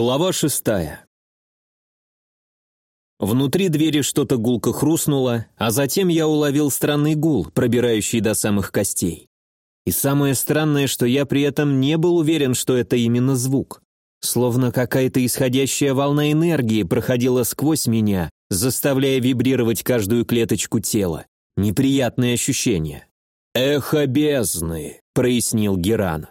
Глава шестая. Внутри двери что-то гулко хрустнуло, а затем я уловил странный гул, пробирающий до самых костей. И самое странное, что я при этом не был уверен, что это именно звук. Словно какая-то исходящая волна энергии проходила сквозь меня, заставляя вибрировать каждую клеточку тела. Неприятное ощущение. «Эхо бездны», — прояснил Геран.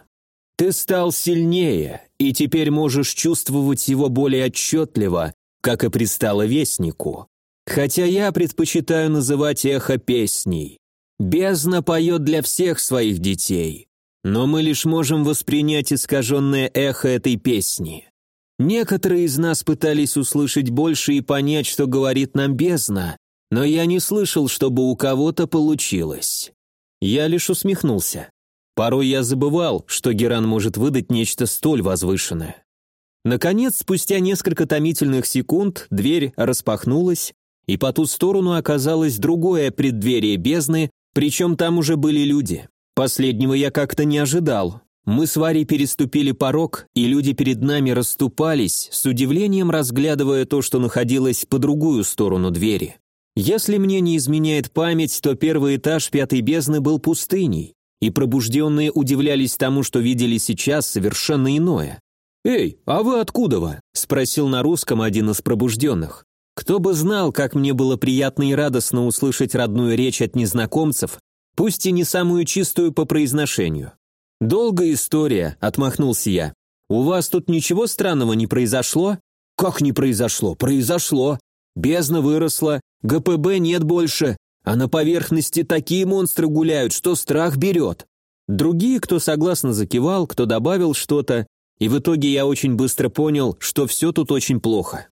Ты стал сильнее, и теперь можешь чувствовать его более отчетливо, как и пристало Вестнику. Хотя я предпочитаю называть эхо песней. Бездна поет для всех своих детей, но мы лишь можем воспринять искаженное эхо этой песни. Некоторые из нас пытались услышать больше и понять, что говорит нам бездна, но я не слышал, чтобы у кого-то получилось. Я лишь усмехнулся. Порой я забывал, что Геран может выдать нечто столь возвышенное. Наконец, спустя несколько томительных секунд, дверь распахнулась, и по ту сторону оказалось другое преддверие бездны, причем там уже были люди. Последнего я как-то не ожидал. Мы с Варей переступили порог, и люди перед нами расступались, с удивлением разглядывая то, что находилось по другую сторону двери. Если мне не изменяет память, то первый этаж пятой бездны был пустыней и пробужденные удивлялись тому, что видели сейчас совершенно иное. «Эй, а вы откуда вы?» – спросил на русском один из пробужденных. Кто бы знал, как мне было приятно и радостно услышать родную речь от незнакомцев, пусть и не самую чистую по произношению. «Долгая история», – отмахнулся я. «У вас тут ничего странного не произошло?» «Как не произошло? Произошло. Бездна выросла, ГПБ нет больше, а на поверхности такие монстры гуляют, что страх берет. Другие, кто согласно закивал, кто добавил что-то, и в итоге я очень быстро понял, что все тут очень плохо.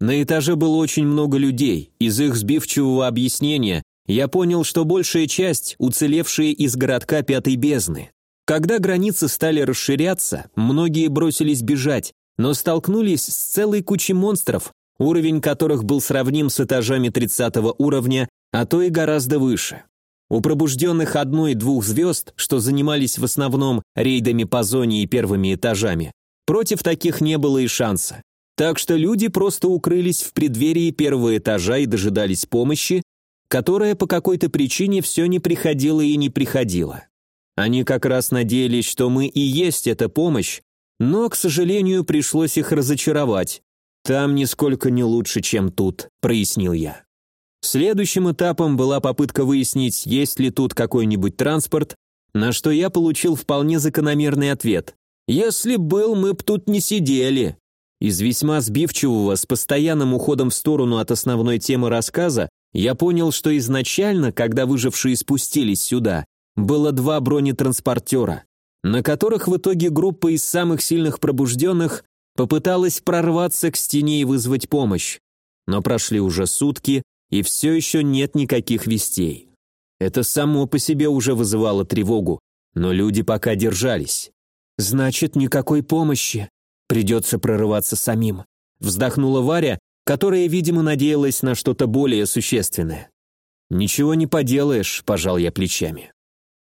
На этаже было очень много людей, из их сбивчивого объяснения я понял, что большая часть – уцелевшие из городка Пятой Бездны. Когда границы стали расширяться, многие бросились бежать, но столкнулись с целой кучей монстров, уровень которых был сравним с этажами 30 уровня а то и гораздо выше. У пробужденных одной-двух звезд, что занимались в основном рейдами по зоне и первыми этажами, против таких не было и шанса. Так что люди просто укрылись в преддверии первого этажа и дожидались помощи, которая по какой-то причине все не приходила и не приходила. Они как раз надеялись, что мы и есть эта помощь, но, к сожалению, пришлось их разочаровать. Там нисколько не лучше, чем тут, прояснил я. Следующим этапом была попытка выяснить, есть ли тут какой-нибудь транспорт, на что я получил вполне закономерный ответ. «Если был, мы б тут не сидели». Из весьма сбивчивого, с постоянным уходом в сторону от основной темы рассказа, я понял, что изначально, когда выжившие спустились сюда, было два бронетранспортера, на которых в итоге группа из самых сильных пробужденных попыталась прорваться к стене и вызвать помощь. Но прошли уже сутки, и все еще нет никаких вестей. Это само по себе уже вызывало тревогу, но люди пока держались. «Значит, никакой помощи. Придется прорываться самим», вздохнула Варя, которая, видимо, надеялась на что-то более существенное. «Ничего не поделаешь», – пожал я плечами.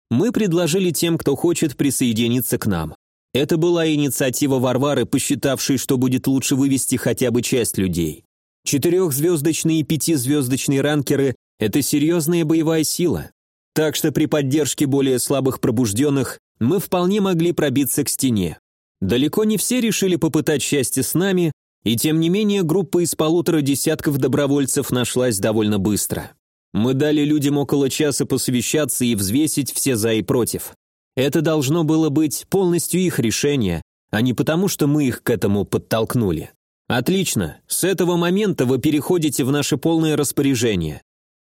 Мы предложили тем, кто хочет присоединиться к нам. Это была инициатива Варвары, посчитавшей, что будет лучше вывести хотя бы часть людей. Четырехзвездочные и пятизвездочные ранкеры – это серьезная боевая сила. Так что при поддержке более слабых пробужденных мы вполне могли пробиться к стене. Далеко не все решили попытать счастье с нами, и тем не менее группа из полутора десятков добровольцев нашлась довольно быстро. Мы дали людям около часа посовещаться и взвесить все за и против. Это должно было быть полностью их решение, а не потому, что мы их к этому подтолкнули. Отлично. С этого момента вы переходите в наше полное распоряжение.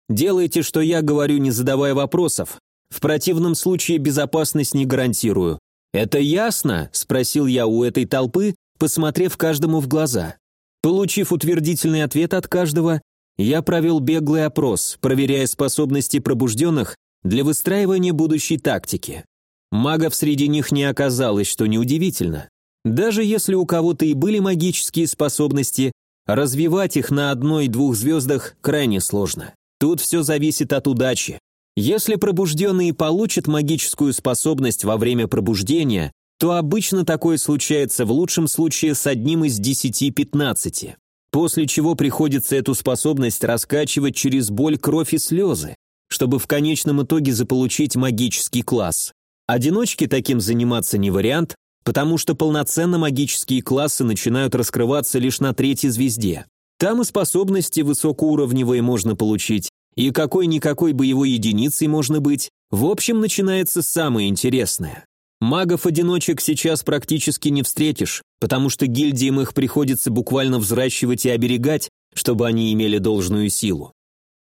Делайте, что я говорю, не задавая вопросов. В противном случае безопасность не гарантирую. Это ясно? спросил я у этой толпы, посмотрев каждому в глаза. Получив утвердительный ответ от каждого, я провел беглый опрос, проверяя способности пробужденных для выстраивания будущей тактики. Магов среди них не оказалось, что неудивительно. Даже если у кого-то и были магические способности, развивать их на одной-двух звездах крайне сложно. Тут все зависит от удачи. Если пробужденные получат магическую способность во время пробуждения, то обычно такое случается в лучшем случае с одним из 10-15. После чего приходится эту способность раскачивать через боль, кровь и слезы, чтобы в конечном итоге заполучить магический класс. Одиночки таким заниматься не вариант, потому что полноценно магические классы начинают раскрываться лишь на третьей звезде. Там и способности высокоуровневые можно получить, и какой-никакой боевой единицей можно быть. В общем, начинается самое интересное. Магов-одиночек сейчас практически не встретишь, потому что гильдиям их приходится буквально взращивать и оберегать, чтобы они имели должную силу.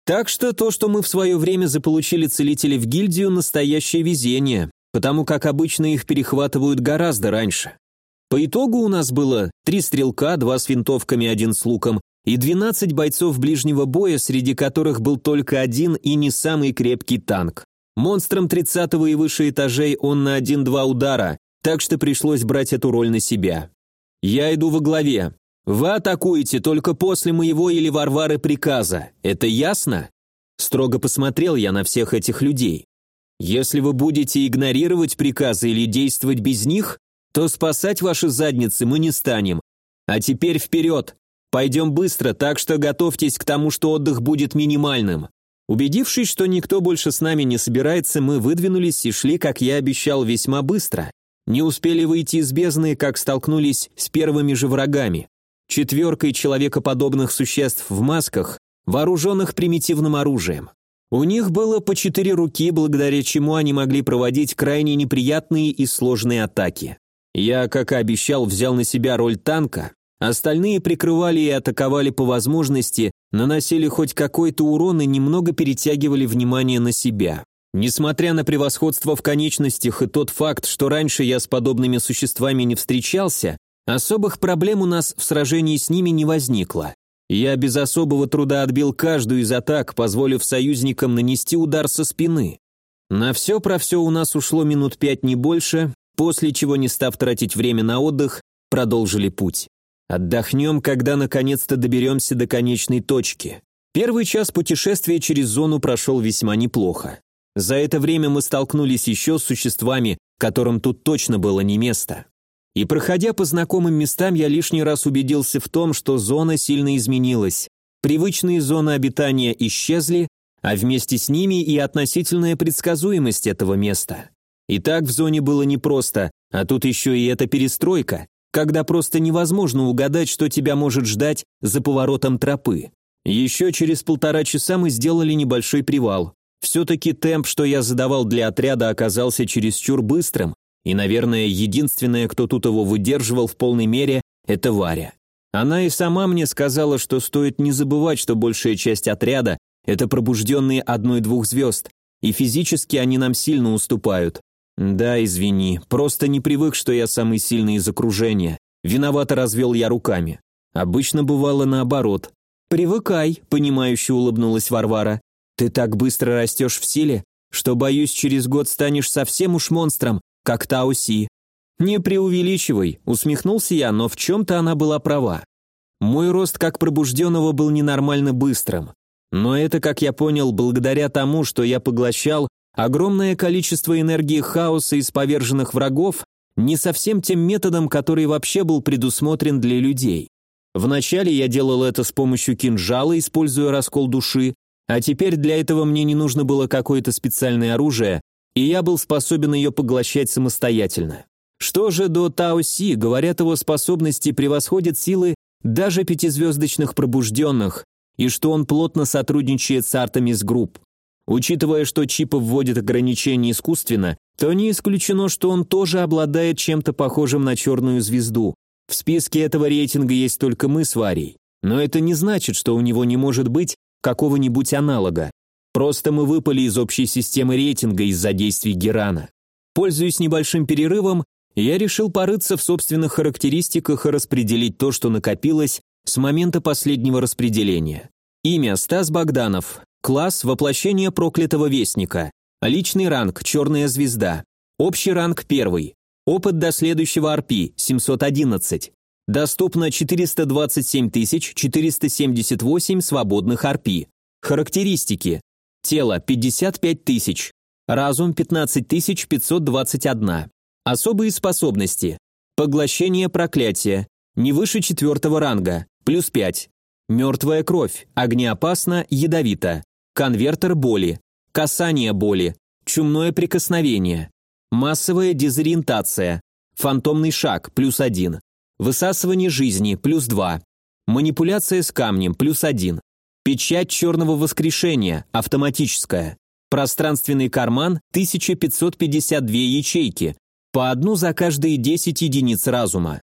Так что то, что мы в свое время заполучили целителей в гильдию, настоящее везение, потому как обычно их перехватывают гораздо раньше. По итогу у нас было три стрелка, два с винтовками, один с луком, и 12 бойцов ближнего боя, среди которых был только один и не самый крепкий танк. Монстром 30 и выше этажей он на один-два удара, так что пришлось брать эту роль на себя. Я иду во главе. Вы атакуете только после моего или Варвары приказа. Это ясно? Строго посмотрел я на всех этих людей. Если вы будете игнорировать приказы или действовать без них, то спасать ваши задницы мы не станем. А теперь вперед! Пойдем быстро, так что готовьтесь к тому, что отдых будет минимальным. Убедившись, что никто больше с нами не собирается, мы выдвинулись и шли, как я обещал, весьма быстро. Не успели выйти из бездны, как столкнулись с первыми же врагами. Четверкой человекоподобных существ в масках, вооруженных примитивным оружием. У них было по четыре руки, благодаря чему они могли проводить крайне неприятные и сложные атаки. Я, как и обещал, взял на себя роль танка, Остальные прикрывали и атаковали по возможности, наносили хоть какой-то урон и немного перетягивали внимание на себя. Несмотря на превосходство в конечностях и тот факт, что раньше я с подобными существами не встречался, особых проблем у нас в сражении с ними не возникло. Я без особого труда отбил каждую из атак, позволив союзникам нанести удар со спины. На все про все у нас ушло минут пять не больше, после чего, не став тратить время на отдых, продолжили путь. Отдохнем, когда наконец-то доберемся до конечной точки. Первый час путешествия через зону прошел весьма неплохо. За это время мы столкнулись еще с существами, которым тут точно было не место. И проходя по знакомым местам, я лишний раз убедился в том, что зона сильно изменилась. Привычные зоны обитания исчезли, а вместе с ними и относительная предсказуемость этого места. И так в зоне было непросто, а тут еще и эта перестройка когда просто невозможно угадать, что тебя может ждать за поворотом тропы. Еще через полтора часа мы сделали небольшой привал. Все-таки темп, что я задавал для отряда, оказался чересчур быстрым, и, наверное, единственное, кто тут его выдерживал в полной мере, это Варя. Она и сама мне сказала, что стоит не забывать, что большая часть отряда – это пробужденные одной-двух звезд, и физически они нам сильно уступают. «Да, извини, просто не привык, что я самый сильный из окружения. Виновато развел я руками. Обычно бывало наоборот. «Привыкай», — понимающе улыбнулась Варвара. «Ты так быстро растешь в силе, что, боюсь, через год станешь совсем уж монстром, как Тауси». «Не преувеличивай», — усмехнулся я, но в чем-то она была права. Мой рост как пробужденного был ненормально быстрым. Но это, как я понял, благодаря тому, что я поглощал Огромное количество энергии хаоса из поверженных врагов не совсем тем методом, который вообще был предусмотрен для людей. Вначале я делал это с помощью кинжала, используя раскол души, а теперь для этого мне не нужно было какое-то специальное оружие, и я был способен ее поглощать самостоятельно. Что же до Тао Си, говорят, его способности превосходят силы даже пятизвездочных пробужденных, и что он плотно сотрудничает с Артемис Групп. Учитывая, что чипы вводят ограничения искусственно, то не исключено, что он тоже обладает чем-то похожим на черную звезду. В списке этого рейтинга есть только мы с Варей. Но это не значит, что у него не может быть какого-нибудь аналога. Просто мы выпали из общей системы рейтинга из-за действий Герана. Пользуясь небольшим перерывом, я решил порыться в собственных характеристиках и распределить то, что накопилось с момента последнего распределения. Имя Стас Богданов, Класс – воплощение проклятого вестника. Личный ранг – черная звезда. Общий ранг – первый. Опыт до следующего RP – 711. Доступно 427 478 свободных RP. Характеристики. Тело – 55 тысяч. Разум – 15 521. Особые способности. Поглощение проклятия. Не выше четвертого ранга. Плюс 5. Мертвая кровь. Огнеопасно, ядовито. Конвертер боли. Касание боли. Чумное прикосновение. Массовая дезориентация. Фантомный шаг. Плюс 1. Высасывание жизни. Плюс 2. Манипуляция с камнем. Плюс 1. Печать черного воскрешения. Автоматическая. Пространственный карман. 1552 ячейки по одну за каждые 10 единиц разума.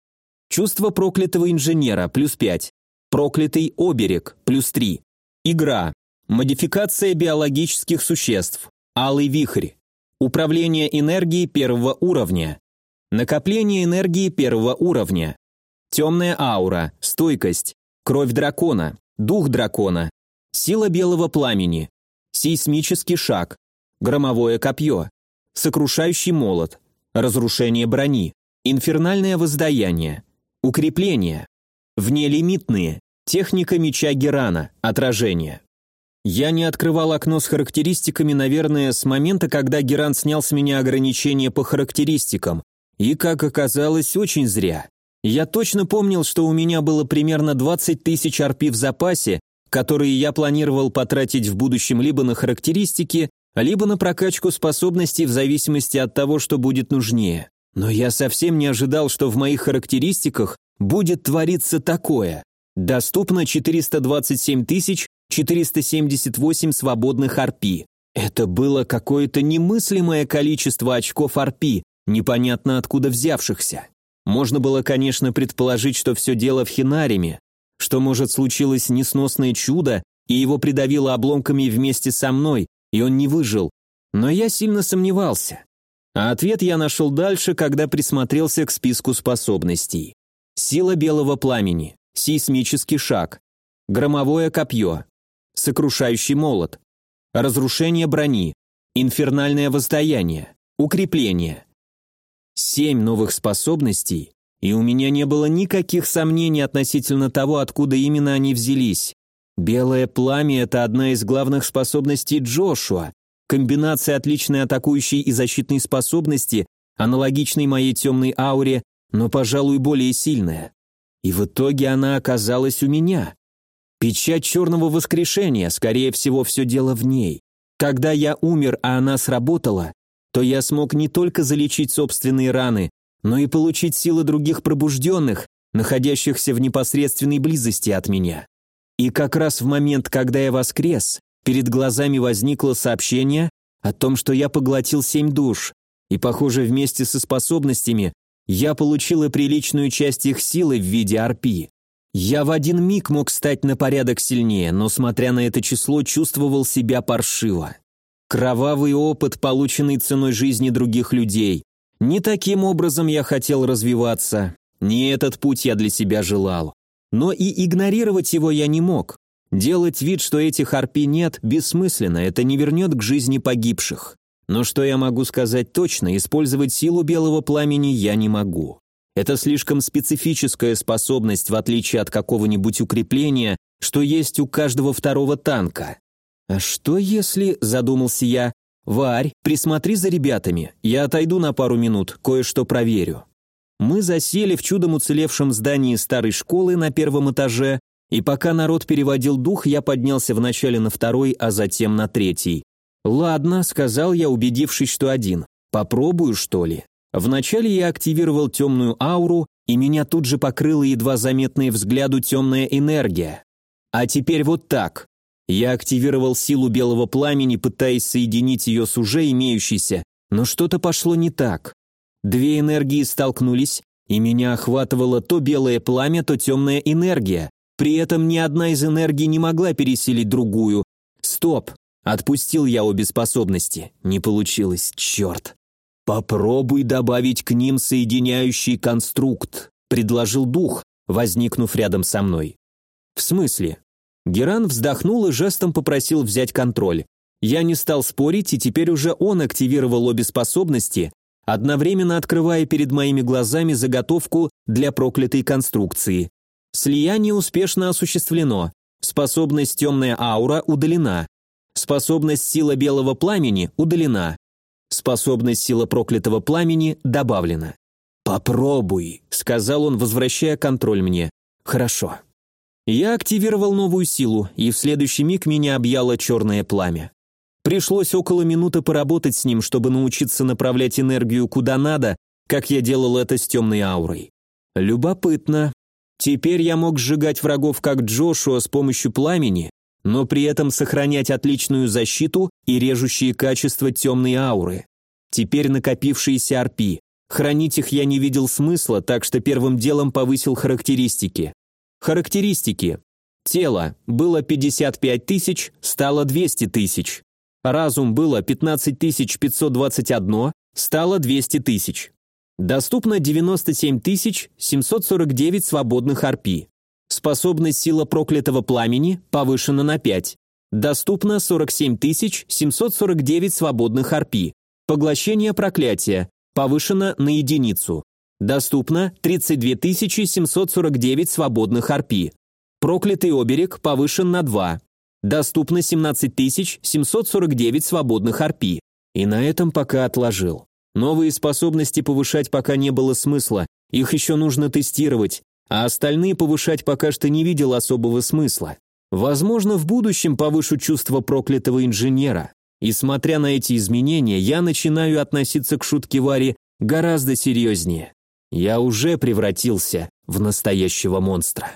Чувство проклятого инженера, плюс 5. Проклятый оберег, плюс 3. Игра. Модификация биологических существ. Алый вихрь. Управление энергией первого уровня. Накопление энергии первого уровня. Темная аура, стойкость, кровь дракона, дух дракона, сила белого пламени, сейсмический шаг, громовое копье, сокрушающий молот, разрушение брони, инфернальное воздаяние, укрепление, внелимитные, техника меча Герана, отражение. Я не открывал окно с характеристиками, наверное, с момента, когда Геран снял с меня ограничения по характеристикам, и, как оказалось, очень зря. Я точно помнил, что у меня было примерно 20 тысяч арпи в запасе, которые я планировал потратить в будущем либо на характеристики, либо на прокачку способностей в зависимости от того, что будет нужнее. Но я совсем не ожидал, что в моих характеристиках будет твориться такое. Доступно 427 478 свободных арпи. Это было какое-то немыслимое количество очков арпи, непонятно откуда взявшихся. Можно было, конечно, предположить, что все дело в Хинариме, что, может, случилось несносное чудо, и его придавило обломками вместе со мной, и он не выжил. Но я сильно сомневался. А ответ я нашел дальше, когда присмотрелся к списку способностей. Сила белого пламени, сейсмический шаг, громовое копье, сокрушающий молот, разрушение брони, инфернальное воздаяние, укрепление. Семь новых способностей, и у меня не было никаких сомнений относительно того, откуда именно они взялись. Белое пламя – это одна из главных способностей Джошуа. Комбинация отличной атакующей и защитной способности, аналогичной моей темной ауре, но, пожалуй, более сильная. И в итоге она оказалась у меня. Печать черного воскрешения, скорее всего, все дело в ней. Когда я умер, а она сработала, то я смог не только залечить собственные раны, но и получить силы других пробужденных, находящихся в непосредственной близости от меня. И как раз в момент, когда я воскрес, перед глазами возникло сообщение о том, что я поглотил семь душ, и, похоже, вместе со способностями я получил и приличную часть их силы в виде арпи. Я в один миг мог стать на порядок сильнее, но, смотря на это число, чувствовал себя паршиво. Кровавый опыт, полученный ценой жизни других людей. Не таким образом я хотел развиваться, не этот путь я для себя желал. Но и игнорировать его я не мог. Делать вид, что этих арпи нет, бессмысленно, это не вернет к жизни погибших. Но что я могу сказать точно, использовать силу белого пламени я не могу. Это слишком специфическая способность, в отличие от какого-нибудь укрепления, что есть у каждого второго танка. А что если, задумался я, Варь, присмотри за ребятами, я отойду на пару минут, кое-что проверю. Мы засели в чудом уцелевшем здании старой школы на первом этаже, и пока народ переводил дух, я поднялся вначале на второй, а затем на третий. «Ладно», — сказал я, убедившись, что один. «Попробую, что ли?» Вначале я активировал темную ауру, и меня тут же покрыла едва заметная взгляду темная энергия. А теперь вот так. Я активировал силу белого пламени, пытаясь соединить ее с уже имеющейся, но что-то пошло не так. Две энергии столкнулись, и меня охватывало то белое пламя, то темная энергия. При этом ни одна из энергий не могла пересилить другую. Стоп! Отпустил я обе способности. Не получилось, черт. Попробуй добавить к ним соединяющий конструкт, предложил дух, возникнув рядом со мной. В смысле? Геран вздохнул и жестом попросил взять контроль. Я не стал спорить, и теперь уже он активировал обе способности, одновременно открывая перед моими глазами заготовку для проклятой конструкции. Слияние успешно осуществлено. Способность темная аура удалена. Способность сила белого пламени удалена. Способность сила проклятого пламени добавлена. «Попробуй», — сказал он, возвращая контроль мне. «Хорошо». Я активировал новую силу, и в следующий миг меня объяло черное пламя. Пришлось около минуты поработать с ним, чтобы научиться направлять энергию куда надо, как я делал это с темной аурой. Любопытно. Теперь я мог сжигать врагов как Джошуа с помощью пламени, но при этом сохранять отличную защиту и режущие качества темной ауры. Теперь накопившиеся арпи. Хранить их я не видел смысла, так что первым делом повысил характеристики. Характеристики. Тело было 55 тысяч, стало 200 тысяч. Разум было 15 521, стало 200 тысяч. Доступно 97 749 свободных арпи. Способность сила проклятого пламени повышена на 5. Доступно 47 749 свободных арпи. Поглощение проклятия повышено на единицу. Доступно 32 749 свободных арпи. Проклятый оберег повышен на 2. Доступно 17 749 свободных арпи. И на этом пока отложил. Новые способности повышать пока не было смысла, их еще нужно тестировать, а остальные повышать пока что не видел особого смысла. Возможно, в будущем повышу чувство проклятого инженера. И смотря на эти изменения, я начинаю относиться к шутке Вари гораздо серьезнее. Я уже превратился в настоящего монстра.